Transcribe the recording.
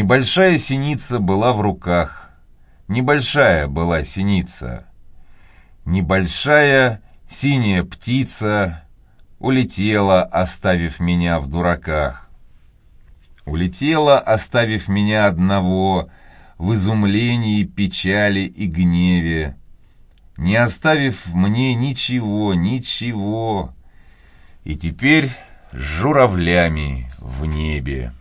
Небольшая синица была в руках. Небольшая была синица. Небольшая синяя птица улетела, оставив меня в дураках. Улетела, оставив меня одного в изумлении, печали и гневе, не оставив мне ничего, ничего. И теперь с журавлями в небе.